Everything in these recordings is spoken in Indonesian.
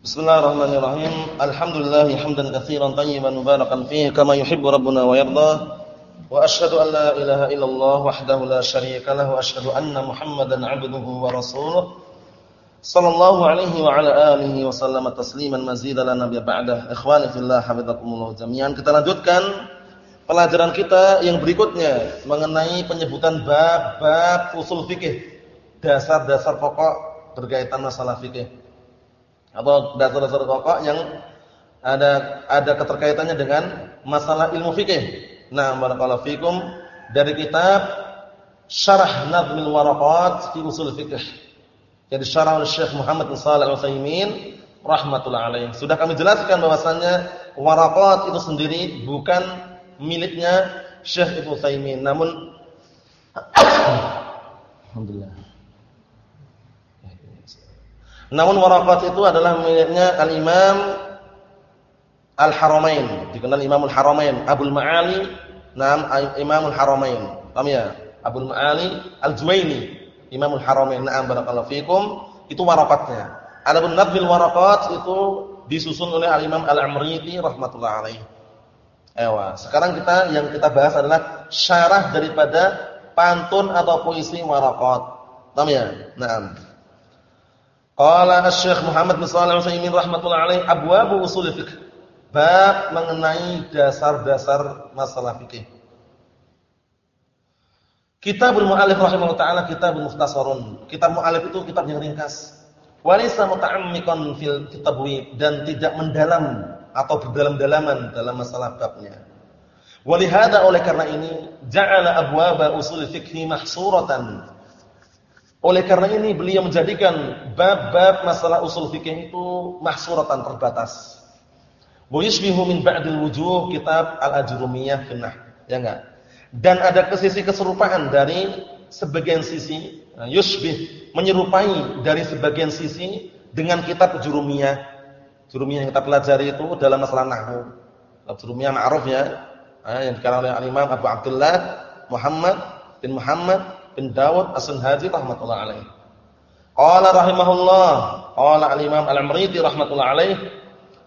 Bismillahirrahmanirrahim. Alhamdulillah hamdan katsiran tayyiban mubarakan fihi kama yuhibbu rabbuna wa yarda. Wa asyhadu an la ilaha illallah wahdahu la syarika lahu wa asyhadu anna Muhammadan 'abduhu wa rasuluh. Sallallahu alaihi wa ala alihi wa sallama tasliman mazidan la nabiyya ba'dah. Ikhwani fillah hafizakumullah jami'an. Kita lanjutkan pelajaran kita yang berikutnya mengenai penyebutan bab-bab usul fikih, dasar-dasar pokok berkaitan masalah fikih atau dasar-dasar pokok yang ada ada keterkaitannya dengan masalah ilmu fikih. Nah, barakallahu fikum dari kitab Syarah Nadmil Waraqat fi Usul Fikih. Jadi syarah oleh Syekh Muhammad bin Shalih Al-Utsaimin rahimatullah alaih. Sudah kami jelaskan bahwasannya waraqat itu sendiri bukan miliknya Syekh Ibnu Utsaimin, namun alhamdulillah namun warakat itu adalah miliknya Al-Imam Al-Haramain, dikenal Imamul Haramain, Abdul Ma'ali, nam Imamul Haramain. Paham ya? Abdul Ma'ali Al-Juwaini, Imamul Haramain. Na'am barakallahu fikum. Itu warakatnya. Adapun Nadbil Warakat itu disusun oleh Al-Imam Al-Amriti rahmatullah alaih. Ewa. Sekarang kita yang kita bahas adalah syarah daripada pantun atau puisi warakat. Paham ya? Naam. Qala Asy-Syaikh Muhammad bin Shalih Al-Utsaimin rahimatullah alaih abwabu usul fiqh. Bab mengenai dasar-dasar masalah fikih. Kitabul Mu'allif rahimahullah taala kitabul mukhtasarun. Kitab mu'allif itu kitab yang ringkas. Walisa muta'ammiqan fil kitabwi dan tidak mendalam atau berdalam-dalaman dalam masalah babnya. Walihada oleh karena ini ja'ala abwaba usul fikhi mahsuratan oleh karena ini beliau menjadikan bab-bab masalah usul fikih itu mahsuratan terbatas. Wa min ba'dil wujuh kitab Al-Ajrumiyah Finnah. Ya enggak? Dan ada kesisi keserupaan dari sebagian sisi nah, yushbih menyerupai dari sebagian sisi dengan kitab Jurumiyah. Jurumiyah yang kita pelajari itu dalam masalah nahwu. Jurumiyah ma'ruf ya. Nah, yang dikarang oleh Imam Abu Abdullah Muhammad bin Muhammad bin Dawud As-Sunhaji rahmatullah alaih. Qala rahimahullah, qala al-Imam Al-Amriti rahmatullah alaih,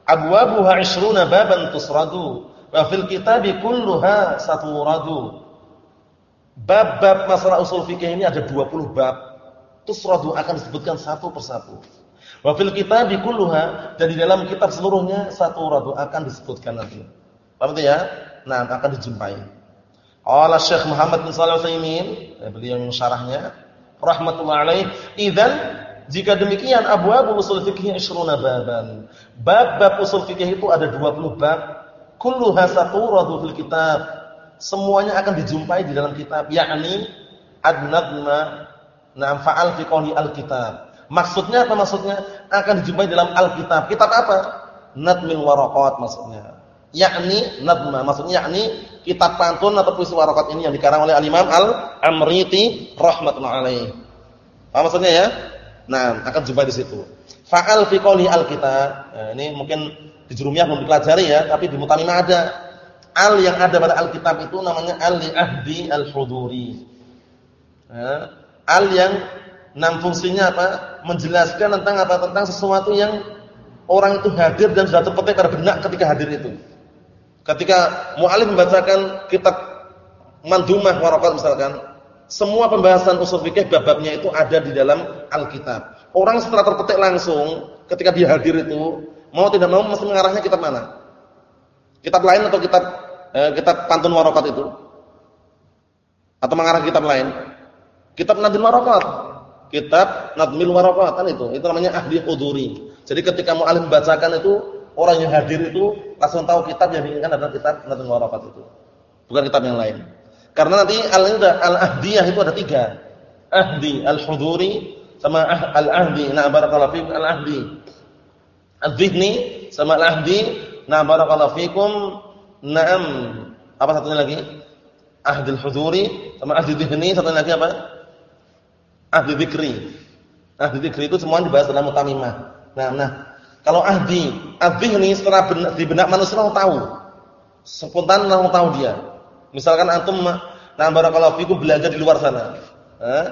abwabuha 20 baban tusradu wa fil kitabi kulluha saturadu. Bab-bab masalah usul fikih ini ada 20 bab. Tusradu akan disebutkan satu persatu. Wa fil kitabi kulluha dan di dalam kitab seluruhnya saturadu akan disebutkan nanti. Paham ya? Nah, akan dijumpai. Qala Syekh Muhammad bin Shalih Al-Utsaimin, ya, beliau yang syarahnya, rahmatullah alaih, idzan jika demikian abwab usul fikih 20 baban. Bab-bab usul fikih itu ada 20 bab. Kulluha saturadu fil kitab. Semuanya akan dijumpai di dalam kitab, yakni ad-nadma na'am fa'al fi qawli al-kitab. Maksudnya apa maksudnya? Akan dijumpai dalam al-kitab. Kitab apa? Nadmil waraqat maksudnya. Yakni nadma, maksudnya yakni kitab pantun atau puisi warakat ini yang dikarang oleh Al-Imam Al-Amriti rahmatullahi alaih. Apa maksudnya ya? Nah, akan jumpa di situ. Fa'al fi qouli al-kitab. Nah, ini mungkin di jurumiyah belum dipelajari ya, tapi di mutamimah ada. Al yang ada pada al-kitab itu namanya al-li ahdi al-huduri. Nah, al yang enam fungsinya apa? Menjelaskan tentang apa? Tentang sesuatu yang orang itu hadir dan sudah terpetik pada benak ketika hadir itu. Ketika mu'alif membacakan kitab mandumah warakat misalkan, semua pembahasan usul fikih bab-babnya itu ada di dalam Alkitab. Orang setelah terpetik langsung ketika dia hadir itu, mau tidak mau mesti mengarahnya kitab mana? Kitab lain atau kitab eh, kitab pantun warakat itu? Atau mengarah kitab lain? Kitab Nadmil Warakat. Kitab Nadmil Warakat kan itu. Itu namanya ahli huduri. Jadi ketika mu'alif membacakan itu orang yang hadir itu langsung tahu kitab yang diinginkan adalah kitab Nadul Warakat itu. Bukan kitab yang lain. Karena nanti al-ahdiyah itu ada tiga. Ahdi al-huduri sama ah, al-ahdi. Nah, barakallahu fikum al-ahdi. Al-dhihni sama al-ahdi. Nah, barakallahu fikum. Naam. Apa satunya lagi? Ahdi al-huduri sama ahdi dhihni. Satunya lagi apa? Ahdi dzikri. Ahdi dzikri itu semua dibahas dalam mutamimah. Nah, nah, kalau ahdi, ahdi ini setelah benak, di benak manusia orang tahu. Spontan orang tahu dia. Misalkan antum nah barakallahu fikum belajar di luar sana. Eh?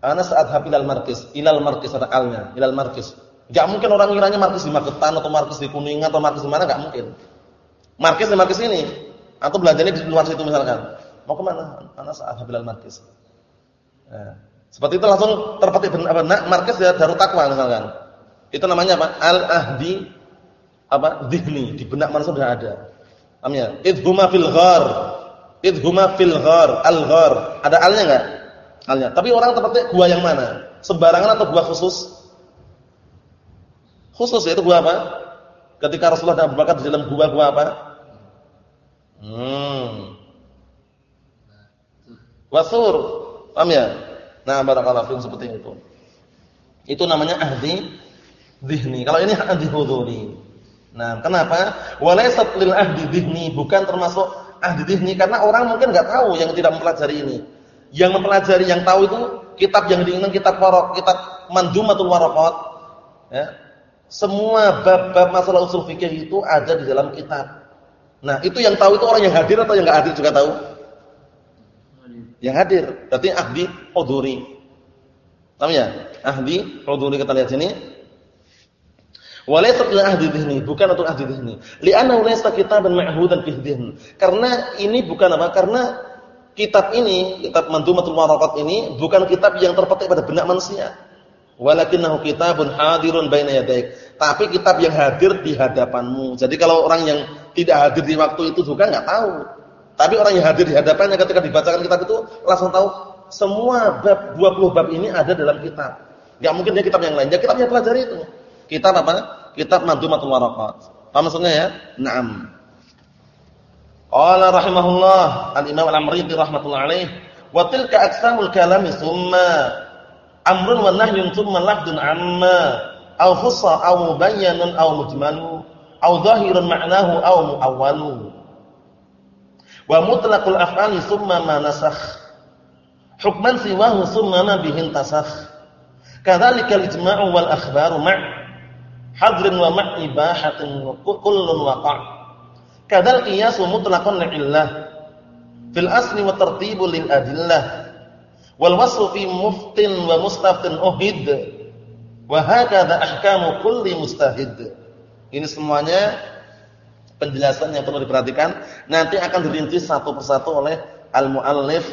Ana saat hafil al markis, ilal markis ada alnya, ilal markis. Enggak mungkin orang ngiranya markis di Magetan atau markis di Kuningan atau markis di mana enggak mungkin. Markis di markis ini atau belajarnya di luar situ misalkan. Mau ke mana? Anak saat Bilal markis. Nah, seperti itu langsung terpetik apa? Nah, markis ya Darut Taqwa misalkan. Itu namanya apa? Al-ahdi apa? Dhihni, di benak manusia sudah ada. Paham ya? Idhuma fil ghar. Idhuma fil ghar, al-ghar. Ada alnya enggak? Alnya. Tapi orang terpetik gua yang mana? Sembarangan atau gua khusus? Khusus yaitu gua apa? Ketika Rasulullah dan Abu di dalam gua-gua apa? Hmm. Wasur. Paham ya? Nah, barakallahu fiikum seperti itu. Itu namanya ahdi dhihni. Kalau ini ahdi huduri. Nah, kenapa? Walaysat lil ahdi dhihni, bukan termasuk ahdi dhihni karena orang mungkin enggak tahu yang tidak mempelajari ini. Yang mempelajari, yang tahu itu kitab yang diinginkan kitab waraq, kitab Mandumatul Waraqat. Ya. Semua bab-bab masalah usul fikih itu ada di dalam kitab. Nah, itu yang tahu itu orang yang hadir atau yang enggak hadir juga tahu? Yang hadir. Berarti ahdi huduri. Paham ya? Ahdi huduri kita lihat sini. Walaysa ila ahdi dhihni, bukan untuk ahdi dhihni. Li'annahu laysa kitaban ma'hudan fi dhihn. Karena ini bukan apa? Karena kitab ini, kitab Mandumatul Waraqat ini bukan kitab yang terpetik pada benak manusia. Walakinnahu kitabun hadirun baina yadaik. Tapi kitab yang hadir di hadapanmu. Jadi kalau orang yang tidak hadir di waktu itu juga enggak tahu. Tapi orang yang hadir di hadapannya ketika dibacakan kitab itu langsung tahu semua bab 20 bab ini ada dalam kitab. Enggak mungkin dia kitab yang lain. Kitab yang pelajari itu. Kitab apa? Kitab Mandumatul Waraqat. Paham maksudnya ya? Naam. Qala rahimahullah Al-Imam Al-Amriti rahmatullah alaih, wa tilka aqsamul kalami summa amrun wa nahyun thumma lafdun amma aw khussa aw mubayyanun aw mujmalu aw dhahirun ma'nahu aw muawwalu wa mutlaqul af'ali summa ma nasakh hukman siwahu summa ma bihin tasakh kadzalika al-ijma'u wal akhbaru ma' hadrin wa ma' ibahatin wa kullun waqa' kadzal qiyasu mutlaqan li'illah fil asli wa tartibu lil adillah. Wal wasfu fi muftin wa mustaftin uhid. Wa hakadha ahkamu kulli mustahid. Ini semuanya penjelasan yang perlu diperhatikan. Nanti akan dirinci satu persatu oleh al-muallif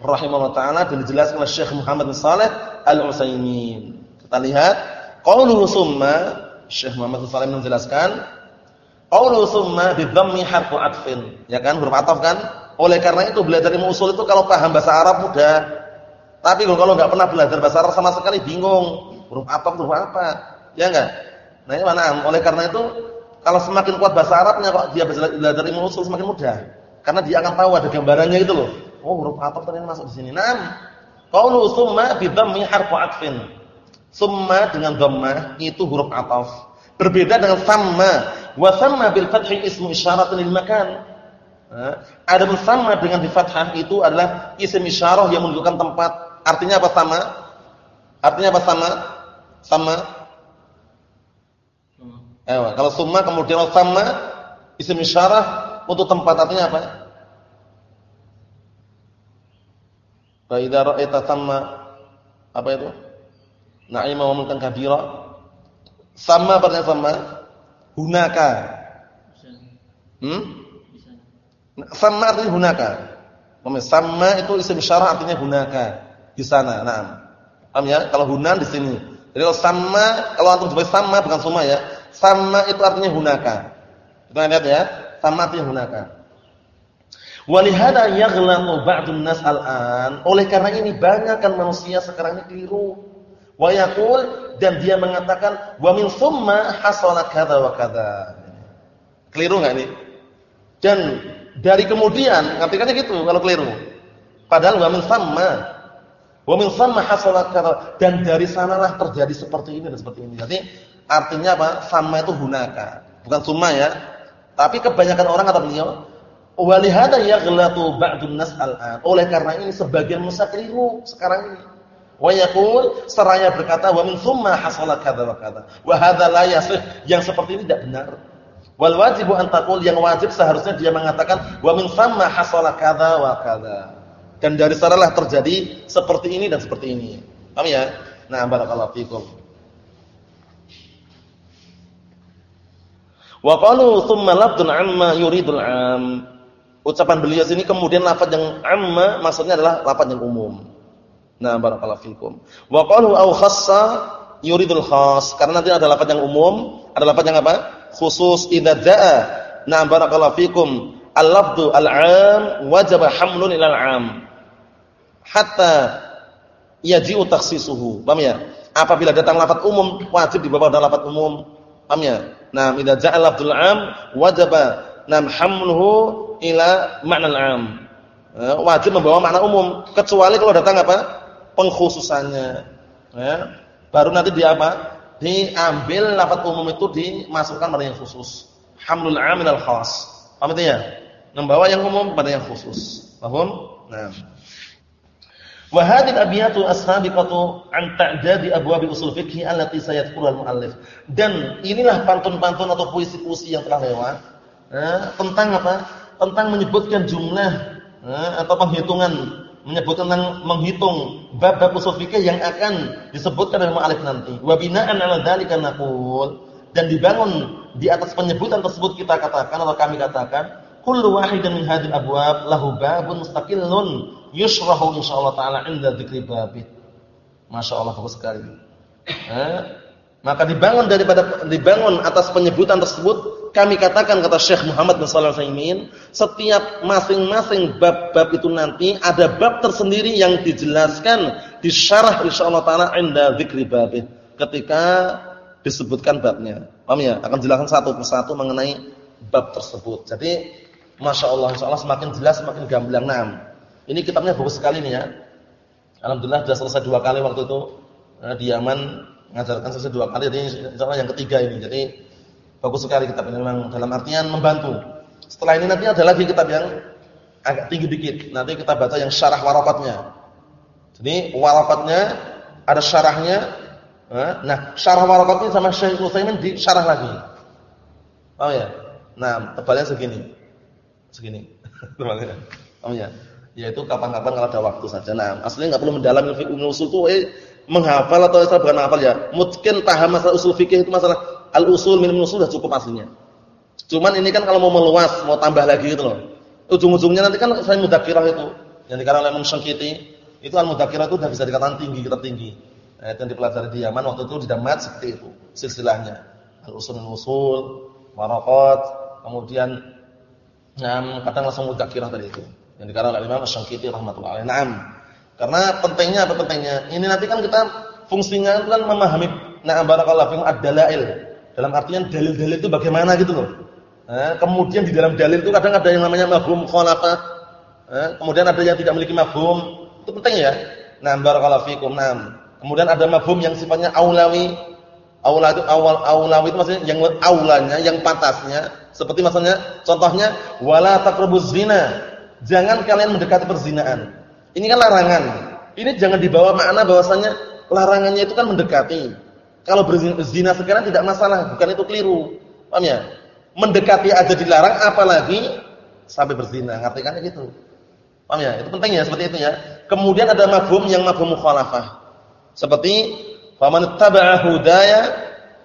rahimahullah taala dan dijelaskan oleh Syekh Muhammad bin Al-Utsaimin. Kita lihat. Qauluhu summa Syekh Muhammad Shalih menjelaskan qauluhu summa bi dhammi harfu atfin ya kan huruf ataf kan oleh karena itu belajar ilmu usul itu kalau paham bahasa Arab mudah tapi kalau enggak pernah belajar bahasa Arab sama sekali bingung huruf ataf huruf apa ya enggak nah ini mana oleh karena itu kalau semakin kuat bahasa Arabnya kok dia belajar ilmu usul semakin mudah. Karena dia akan tahu ada gambarannya gitu loh. Oh, huruf ataf ternyata masuk di sini. Naam. Qaulu summa bi dhammi harfu atfin. Summa dengan dhammah itu huruf ataf. Berbeda dengan sama. Wa sama bil fathi ismu isyaratun lil makan. Ada bersama dengan di fathah itu adalah isim isyarah yang menunjukkan tempat. Artinya apa sama? Artinya apa sama? Sama Eh, kalau summa kemudian sama isim isyarah untuk tempat artinya apa? Fa idza ra'aita thamma apa itu? Na'ima wa mulkan kabira. Sama artinya sama hunaka. Hmm? Sama artinya hunaka. Sama itu isim isyarah artinya hunaka di sana. Naam. Paham ya? Kalau hunan di sini. Jadi kalau sama, kalau antum sebagai sama bukan semua ya sama itu artinya hunaka. Kita lihat ya, sama artinya hunaka. Walihada yaghlatu ba'dun nas al-an. Oleh karena ini banyak kan manusia sekarang ini keliru. Wa yaqul dan dia mengatakan wa min summa hasala kadza wa kadza. Keliru enggak ini? Dan dari kemudian, ngartikannya gitu kalau keliru. Padahal wa min summa wa min summa hasala kadza dan dari sanalah terjadi seperti ini dan seperti ini. Jadi Artinya apa? Sama itu hunaka. Bukan summa ya. Tapi kebanyakan orang kata beliau, walihada yaghlatu ba'dun nas al-an. Oleh karena ini sebagian manusia keliru sekarang ini. Wa yaqul seraya berkata wa min summa hasala kadza wa kadza. Wa hadza la yasih. Yang seperti ini tidak benar. Wal wajibu an taqul yang wajib seharusnya dia mengatakan wa min summa hasala kadza wa kadza. Dan dari sanalah terjadi seperti ini dan seperti ini. Paham ya? Nah, barakallahu fikum. Wa qalu thumma lafdun amma yuridul am. Ucapan beliau sini kemudian lafaz yang amma maksudnya adalah lafaz yang umum. Nah, barakallahu fikum. Wa qalu au khassa yuridul khas. Karena nanti ada lafaz yang umum, ada lafaz yang apa? Khusus idza jaa. Nah, barakallahu fikum. Al-lafdu al-'am wajib hamlun ilal 'am. Hatta yaji'u takhsisuhu. Paham ya? Apabila datang lafaz umum wajib dibawa dalam lafaz umum. Paham ya? Nah, idza ja'a lafdul 'am wajaba nam hamluhu ila makna al-'am. Eh, wajib membawa makna umum kecuali kalau datang apa? Pengkhususannya. Ya. Baru nanti dia apa? Diambil lafaz umum itu dimasukkan pada yang khusus. Hamlul 'am al khas. Paham ya? Membawa yang umum pada yang khusus. Paham? Nah. Wa hadhihi al-abyatu as-sabiqatu an ta'dadi abwab usul fiqh allati sayadhkuruha al-muallif. Dan inilah pantun-pantun atau puisi-puisi yang telah lewat eh, tentang apa? Tentang menyebutkan jumlah eh, atau penghitungan, menyebut tentang menghitung bab-bab usul fikih yang akan disebutkan oleh mu'alif nanti. Wa bina'an 'ala dzalika naqul dan dibangun di atas penyebutan tersebut kita katakan atau kami katakan kullu wahidin min hadhil abwab lahu babun mustaqillun yushrahu insyaallah taala 'inda dzikri babit. Masyaallah bagus sekali. Eh? Maka dibangun daripada dibangun atas penyebutan tersebut kami katakan kata Syekh Muhammad bin Shalih Al-Utsaimin, setiap masing-masing bab-bab itu nanti ada bab tersendiri yang dijelaskan di syarah insyaallah taala inda dzikri babih. Ketika disebutkan babnya. Paham ya? Akan jelaskan satu persatu mengenai bab tersebut. Jadi Masya Allah, Insya Allah semakin jelas, semakin gamblang. Nah, ini kitabnya bagus sekali nih ya. Alhamdulillah sudah selesai dua kali waktu itu eh, di Yaman mengajarkan selesai dua kali. Jadi Insya Allah yang ketiga ini. Jadi Bagus sekali kitab ini memang dalam artian membantu. Setelah ini nanti ada lagi kitab yang agak tinggi dikit. Nanti kita baca yang syarah waraqatnya. Jadi waraqatnya ada syarahnya. Nah, syarah waraqatnya sama Syekh Utsaimin di syarah lagi. Oh ya. Nah, tebalnya segini. Segini. Tebalnya. Oh ya. Yaitu kapan-kapan kalau ada waktu saja. Nah, aslinya enggak perlu mendalami fikih usul itu eh menghafal atau bukan menghafal ya. Mungkin paham masalah usul fikih itu masalah al-usul minum usul sudah cukup aslinya. Cuman ini kan kalau mau meluas, mau tambah lagi gitu loh. Ujung-ujungnya nanti kan saya mudakirah itu yang dikarang oleh Imam itu al-mudakirah itu sudah bisa dikatakan tinggi, tertinggi. Nah, itu yang dipelajari di Yaman waktu itu di Damat seperti itu silsilahnya. Al-usul minum usul, waraqat, kemudian yang kadang langsung mudakirah tadi itu. Yang dikarang oleh Imam Syangkiti rahmatullahi alaih. Naam. Karena pentingnya apa pentingnya? Ini nanti kan kita fungsinya kan memahami na'am barakallahu fikum ad-dalail dalam artian dalil-dalil itu bagaimana gitu loh. Nah, kemudian di dalam dalil itu kadang ada yang namanya mafhum khalafah. Nah, kemudian ada yang tidak memiliki mafhum. Itu penting ya. Nah, barakallahu fikum. Nah, kemudian ada mafhum yang sifatnya aulawi. Aula itu awal aulawi itu maksudnya yang aulanya, yang pantasnya. Seperti maksudnya contohnya wala taqrabuz zina. Jangan kalian mendekati perzinaan. Ini kan larangan. Ini jangan dibawa makna bahwasanya larangannya itu kan mendekati. Kalau berzina sekarang tidak masalah, bukan itu keliru. Paham ya? Mendekati aja dilarang apalagi sampai berzina. Ngartikannya gitu. Paham ya? Itu penting ya seperti itu ya. Kemudian ada mafhum yang mafhum mukhalafah. Seperti faman taba'a hudaya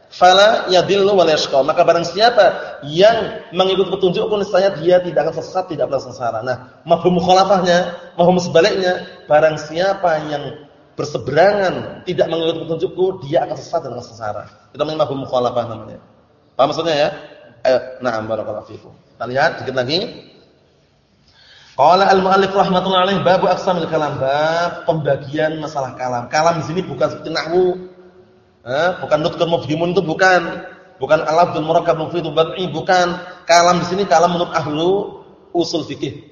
fala yadillu wa yashqa. Maka barang siapa yang mengikuti petunjukku niscaya dia tidak akan sesat, tidak akan sengsara. Nah, mafhum mukhalafahnya, mafhum sebaliknya, barang siapa yang berseberangan, tidak mengikuti petunjukku, dia akan sesat dan akan sengsara. Itu namanya mafhum mukhalafah namanya. Paham maksudnya ya? Ayo, na'am barakallahu fikum. Kita lihat dikit lagi. Qala al-mu'allif rahimatullah alaih babu aqsamil kalam, bab pembagian masalah kalam. Kalam di sini bukan seperti nahwu. Eh, bukan nutqun mufhimun itu bukan. Bukan al-lafdzul murakkab mufid bad'i, bukan. Kalam di sini kalam menurut ahlu usul fikih.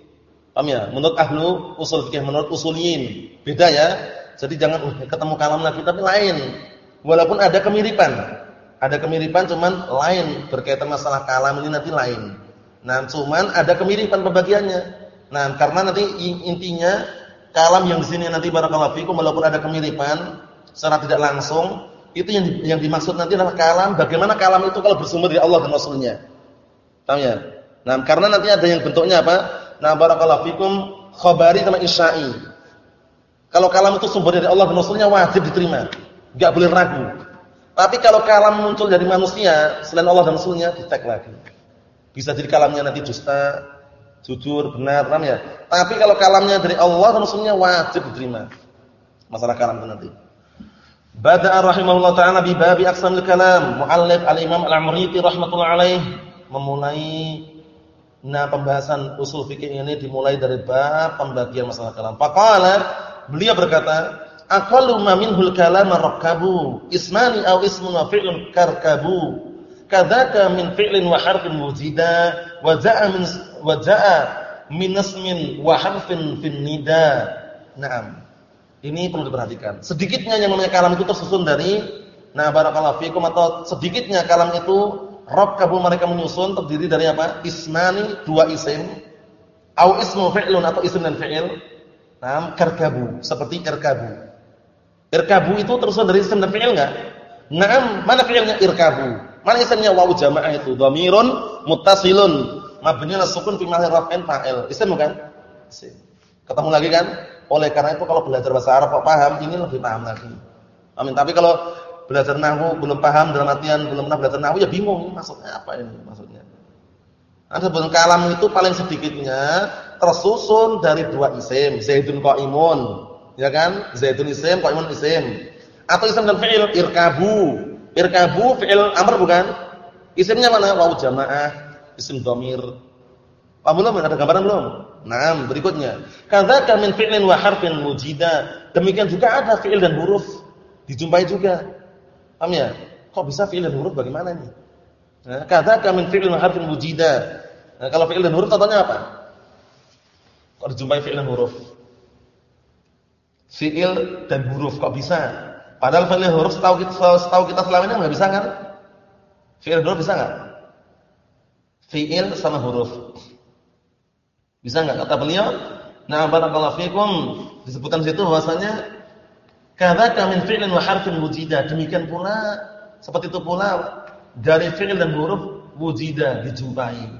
Paham ya? Menurut ahlu usul fikih, menurut usuliyin. Beda ya. Jadi jangan uh, ketemu kalam lagi tapi lain. Walaupun ada kemiripan. Ada kemiripan cuman lain berkaitan masalah kalam ini nanti lain. Nah, cuman ada kemiripan pembagiannya. Nah, karena nanti intinya kalam yang di sini nanti barakallahu fikum walaupun ada kemiripan secara tidak langsung, itu yang yang dimaksud nanti adalah kalam bagaimana kalam itu kalau bersumber dari Allah dan Rasulnya. Tahu ya? Nah, karena nanti ada yang bentuknya apa? Nah, barakallahu fikum khabari sama isya'i. Kalau kalam itu sumber dari Allah dan Rasulnya wajib diterima. Enggak boleh ragu. Tapi kalau kalam muncul dari manusia selain Allah dan Rasulnya, dicek lagi. Bisa jadi kalamnya nanti dusta, jujur, benar, paham ya? Tapi kalau kalamnya dari Allah dan Rasulnya wajib diterima. Masalah kalam itu nanti. Bada'a rahimahullah ta'ala bi babi aqsamil kalam. Mu'allif al-Imam al-Amriti rahmatullah alaih memulai nah pembahasan usul fikih ini dimulai dari bab pembagian masalah kalam. Faqala beliau berkata, aqallu ma minhul kalam rakabu ismani aw ismun wa fi'lun karkabu? Kadzaka min fi'lin wa harfin wujida wa za'a min wa za'a min ismin wa harfin fin nida. Na'am. Ini perlu diperhatikan. Sedikitnya yang namanya kalam itu tersusun dari nah barakallahu fikum atau sedikitnya kalam itu rakabu mereka menyusun terdiri dari apa? Ismani dua isim au ismu fi'lun atau isim dan fi'il Nah, karkabu, seperti irkabu. Irkabu itu terusan dari isim dan fi'il enggak? Naam, mana fi'ilnya irkabu? Mana isimnya wawu jamaah itu? Dhamirun muttasilun mabni ala sukun fi mahall raf'in fa'il. Isim bukan? Isim. Ketemu lagi kan? Oleh karena itu kalau belajar bahasa Arab kok paham, ini lebih paham lagi. Amin. Tapi kalau belajar nahwu belum paham dalam artian belum pernah belajar nahwu ya bingung maksudnya apa ini maksudnya. Ada kalam itu paling sedikitnya tersusun dari dua isim, Zaidun qaimun Ya kan? Zaidun isim, qaimun isim. Atau isim dan fi'il irkabu. Irkabu fi'il amr bukan? Isimnya mana? Wawu jamaah, isim dhamir. Paham belum? Ada gambaran belum? Nah, berikutnya. Kadzaka min fi'lin wa harfin mujida. Demikian juga ada fi'il dan huruf dijumpai juga. Paham ya? Kok bisa fi'il dan huruf bagaimana ini? Nah, kadzaka min fi'lin wa harfin mujida. Nah, kalau fi'il dan huruf contohnya apa? Kok dijumpai fi'il dan huruf? fiil dan huruf kok bisa? Padahal fiil huruf setahu kita setahu kita selama ini enggak bisa kan? Fiil huruf bisa enggak? Fiil sama huruf. Bisa enggak kata beliau? Nah, barakallahu fikum disebutkan situ bahwasanya kadzaka min fi'lin wa harfin wujida. Demikian pula seperti itu pula dari fi'il dan huruf wujida dijumpai.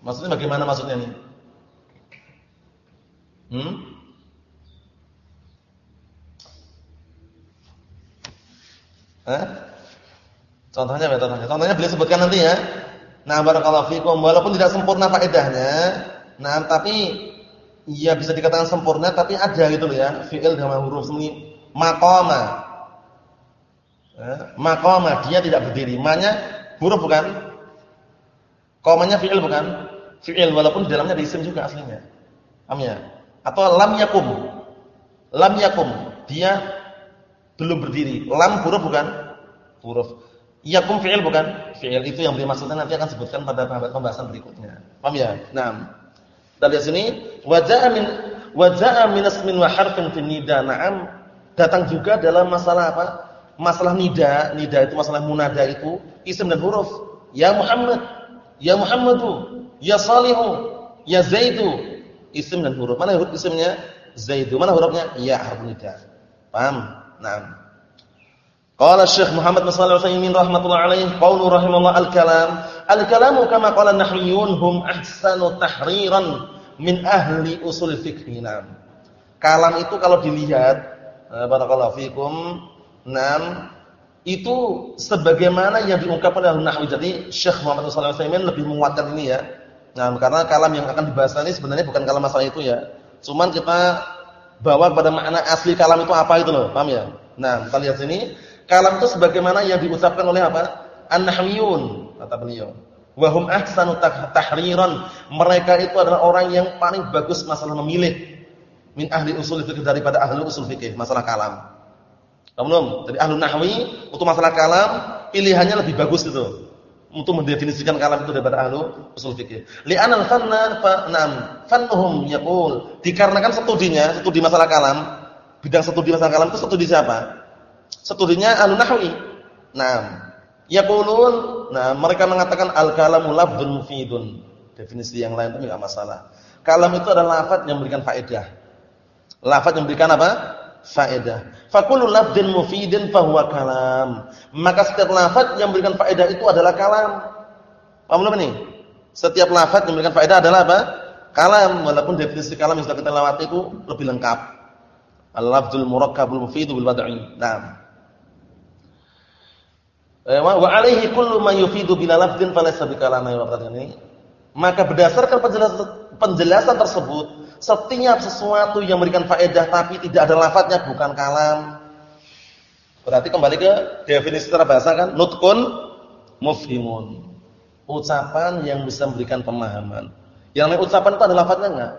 Maksudnya bagaimana maksudnya ini? Hmm? Hah? Contohnya apa contohnya? Contohnya beliau sebutkan nanti ya. Nah, barakallahu fikum walaupun tidak sempurna faedahnya, nah tapi ya bisa dikatakan sempurna tapi ada gitu loh ya, fi'il dengan huruf semi maqama. Eh, maqama dia tidak berdiri. Manya huruf bukan? Komanya fi'il bukan? Fi'il walaupun di dalamnya ada isim juga aslinya. Paham ya? Atau lam yakum. Lam yakum. Dia belum berdiri. Lam huruf bukan? Huruf. Yakum fi'il bukan? Fi'il itu yang beri nanti akan sebutkan pada pembahasan berikutnya. Paham ya? Nah. Kita lihat sini, waja'a min waja'a min ismin wa harfin fi nida. Naam, datang juga dalam masalah apa? Masalah nida, nida itu masalah munada itu isim dan huruf. Ya Muhammad, ya Muhammadu, ya Salihu, ya Zaidu. Isim dan huruf. Mana huruf isimnya? Zaidu. Mana hurufnya? Ya harf nida. Paham? Naam. Qala Syekh Muhammad bin Shalih Al-Utsaimin rahimatullah alaih, qaulu rahimahullah al-kalam, al-kalamu kama qala an-nahwiyun hum ahsanu tahriran min ahli usul fiqh. Kalam itu kalau dilihat, eh, barakallahu fikum, naam, itu sebagaimana yang diungkapkan oleh nahwi. Jadi Syekh Muhammad bin Shalih Al-Utsaimin lebih menguatkan ini ya. Nah, karena kalam yang akan dibahas ini sebenarnya bukan kalam masalah itu ya. Cuman kita bawa kepada makna asli kalam itu apa itu loh, paham ya? Nah, kita lihat sini, kalam itu sebagaimana yang diucapkan oleh apa? An-nahwiyun, kata beliau. Wa hum ahsanu tahriran. Mereka itu adalah orang yang paling bagus masalah memilih min ahli usul fikih daripada ahli usul fikih masalah kalam. Belum? Jadi ahli nahwi untuk masalah kalam pilihannya lebih bagus itu untuk mendefinisikan kalam itu daripada ahlu usul fikih. Li'anal fanna fa nam fannuhum yaqul. Dikarenakan studinya, studi masalah kalam, bidang studi masalah kalam itu studi siapa? Studinya ahlu nahwi. Naam. Yaqulun, nah mereka mengatakan al-kalamu lafdzun mufidun. Definisi yang lain itu enggak masalah. Kalam itu adalah lafaz yang memberikan faedah. Lafaz yang memberikan apa? Faedah. Fakulul lafdin mufidin fahuwa kalam. Maka setiap lafaz yang memberikan faedah itu adalah kalam. Paham belum ini? Setiap lafaz yang memberikan faedah adalah apa? Kalam. Walaupun definisi kalam yang sudah kita lewati itu lebih lengkap. Al-lafzul murakkabul mufidu bil wad'i. Naam. Eh, wa alaihi kullu ma yufidu bila lafdin falaysa bikalama ini. Maka berdasarkan penjelasan, tersebut, setiap sesuatu yang memberikan faedah tapi tidak ada lafadznya bukan kalam. Berarti kembali ke definisi secara bahasa kan, nutkun mufhimun. Ucapan yang bisa memberikan pemahaman. Yang lain ucapan itu ada lafadznya enggak?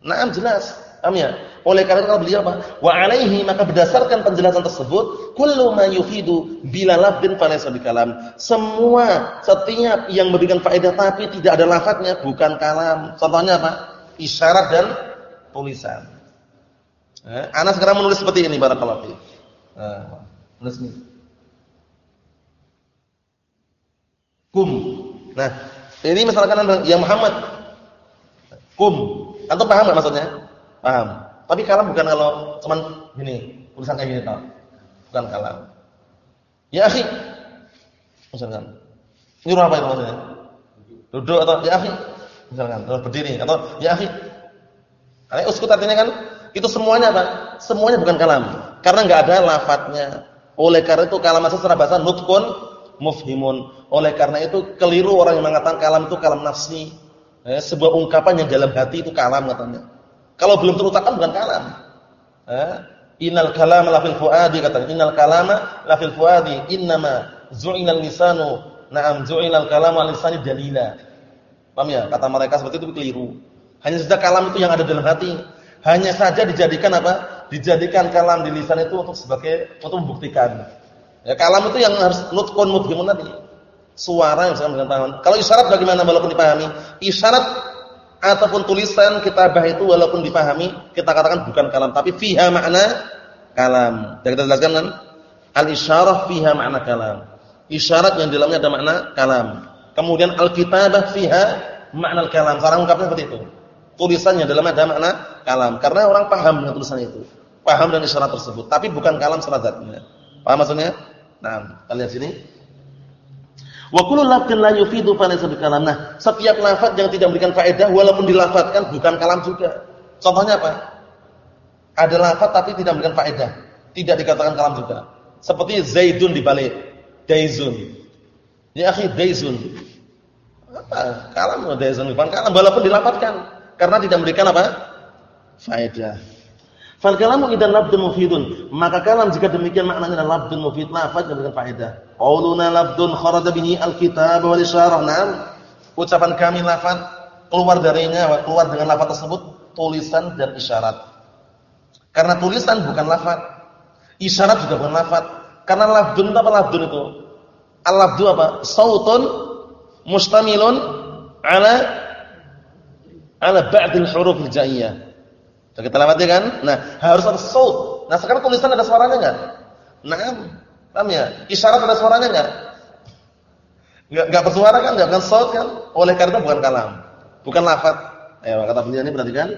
Naam jelas. Paham ya? Oleh karena itu beliau apa? Wa alaihi maka berdasarkan penjelasan tersebut, kullu ma yufidu bila lafdin falaysa bikalam. Semua setiap yang memberikan faedah tapi tidak ada lafadznya bukan kalam. Contohnya apa? Isyarat dan tulisan. Eh, Anas sekarang menulis seperti ini barakallahu fi. Nah, menulis ini. Kum. Nah, ini misalkan ya Muhammad. Kum. Antum paham enggak maksudnya? Paham. Tapi kalam bukan kalau cuman gini, tulisan kayak gini tau. Bukan kalam. Ya akhi. Misalkan. Nyuruh apa itu maksudnya? Duduk atau ya akhi. Misalkan, terus berdiri atau ya akhi. Karena uskut artinya kan itu semuanya apa? Semuanya bukan kalam. Karena enggak ada lafadznya. Oleh karena itu kalam asal secara bahasa nutkun mufhimun. Oleh karena itu keliru orang yang mengatakan kalam itu kalam nafsi. Eh, sebuah ungkapan yang dalam hati itu kalam katanya. Kalau belum terucapkan bukan kalam. Eh? Innal kalama lafil fuadi katanya. Innal kalama lafil fuadi. Innama zu'inal lisanu. Naam zu'inal kalama lisani dalila. Paham ya? Kata mereka seperti itu keliru. Hanya saja kalam itu yang ada dalam hati. Hanya saja dijadikan apa? Dijadikan kalam di lisan itu untuk sebagai untuk membuktikan. Ya kalam itu yang harus nutkun mudhimun tadi. Suara yang bisa dengan Kalau isyarat bagaimana walaupun dipahami? Isyarat ataupun tulisan kitabah itu walaupun dipahami kita katakan bukan kalam tapi fiha makna kalam. Dan kita jelaskan kan al-isyarah fiha makna kalam. Isyarat yang di dalamnya ada makna kalam. Kemudian al-kitabah fiha makna kalam. Sekarang ungkapnya seperti itu. Tulisannya dalamnya ada makna kalam karena orang paham dengan tulisan itu. Paham dengan isyarat tersebut, tapi bukan kalam secara zatnya. Paham maksudnya? Nah, kita lihat sini. Wa kullu lafdin la yufidu falaysa bikalam. Nah, setiap lafaz yang tidak memberikan faedah walaupun dilafadzkan bukan kalam juga. Contohnya apa? Ada lafaz tapi tidak memberikan faedah, tidak dikatakan kalam juga. Seperti Zaidun dibalik Daizun. Ya akhi Daizun. Apa? Kalam Daizun bukan kalam walaupun dilafadzkan karena tidak memberikan apa? faedah. Fal kalamu idan labdun mufidun. Maka kalam jika demikian maknanya adalah labdun mufid, lafaz yang memberikan faedah. Qauluna labdun kharaja bihi alkitab wal isyarah. Naam. Ucapan kami lafaz keluar darinya, keluar dengan lafaz tersebut tulisan dan isyarat. Karena tulisan bukan lafaz. Isyarat juga bukan lafaz. Karena labdun itu apa labdun itu? Al-labdu apa? Sautun mustamilun ala ala ba'dil huruf al-jaiyah. Kita lewati kan? Nah, harus ada saut. Nah, sekarang tulisan ada suaranya enggak? Naam. Paham ya? Isyarat ada suaranya enggak? Enggak enggak bersuara kan? Enggak kan saut kan? Oleh karena bukan kalam. Bukan lafaz. Ayo kata beliau ini perhatikan.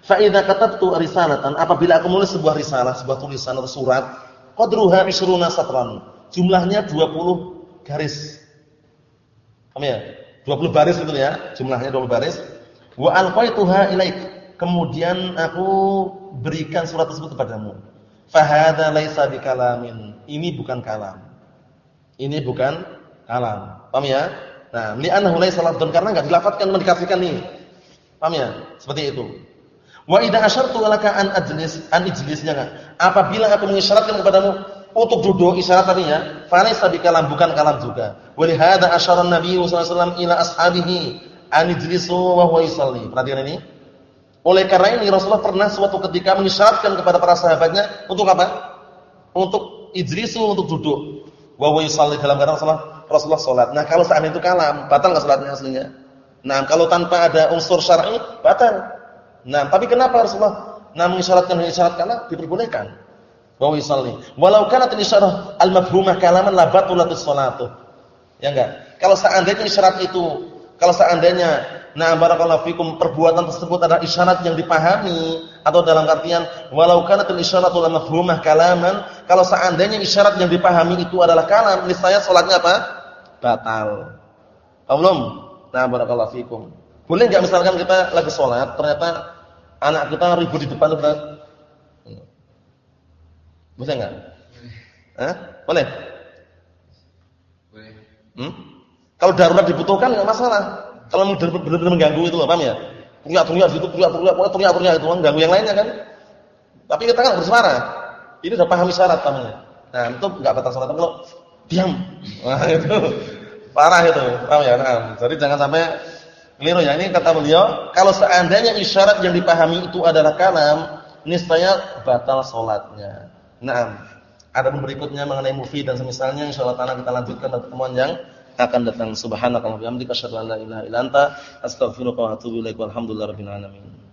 Fa idza katabtu risalatan, apabila aku menulis sebuah risalah, sebuah tulisan atau surat, qadruha 20 satran. Jumlahnya 20 garis. Paham ya? 20 baris itu ya, jumlahnya 20 baris. Wa alqaituha ilaik kemudian aku berikan surat tersebut kepadamu. Fahada laisa bikalamin. Ini bukan kalam. Ini bukan kalam. Paham ya? Nah, li'annahu laisa lafdun karena enggak dilafatkan mendikasikan nih. Paham ya? Seperti itu. Wa idza asyartu laka an ajlis an ijlisnya enggak? Apabila aku mengisyaratkan kepadamu untuk duduk isyarat artinya falaisa bikalam bukan kalam juga. Wa li hadza asyara an-nabiy sallallahu alaihi wasallam ila ashabihi an ijlisu wa huwa yusalli. Perhatikan ini. Oleh karena ini Rasulullah pernah suatu ketika mengisyaratkan kepada para sahabatnya untuk apa? Untuk ijlisu, untuk duduk. Wa wa yusalli dalam kata Rasulullah, Rasulullah salat. Nah, kalau saat itu kalam, batal enggak salatnya aslinya? Nah, kalau tanpa ada unsur syar'i, batal. Nah, tapi kenapa Rasulullah nah mengisyaratkan isyarat karena diperbolehkan. Wa wa yusalli. Walau kanat al-isyarah al-mafhumah kalaman la batulatus salatu. Ya enggak? Kalau seandainya isyarat itu, kalau seandainya Nah, barakallahu fikum perbuatan tersebut adalah isyarat yang dipahami atau dalam artian walau kanatul isyaratu la mafhumah kalaman, kalau seandainya isyarat yang dipahami itu adalah kalam, niscaya salatnya apa? Batal. Belum? Nah, barakallahu fikum. Boleh enggak misalkan kita lagi salat, ternyata anak kita ribut di depan Ustaz? Boleh enggak? Hah? Boleh? Hmm? Kalau darurat dibutuhkan enggak masalah. Kalau benar-benar mengganggu itu loh, paham ya? Teriak-teriak situ, teriak-teriak, teriak-teriak itu mengganggu yang lainnya kan. Tapi kita kan bersuara. Ini sudah pahami syarat pahamnya. Nah, itu enggak batal salat kalau diam. Nah, itu parah itu. Paham ya? Nah, jadi jangan sampai keliru ya. Ini kata beliau, kalau seandainya isyarat yang dipahami itu adalah kalam, niscaya batal salatnya. Nah, ada berikutnya mengenai movie dan semisalnya insyaallah kita lanjutkan pertemuan yang akan datang. Subhanakallahumma wa bihamdika asyhadu an la ilaha illa anta astaghfiruka wa atubu ilaik. Walhamdulillahirabbil alamin.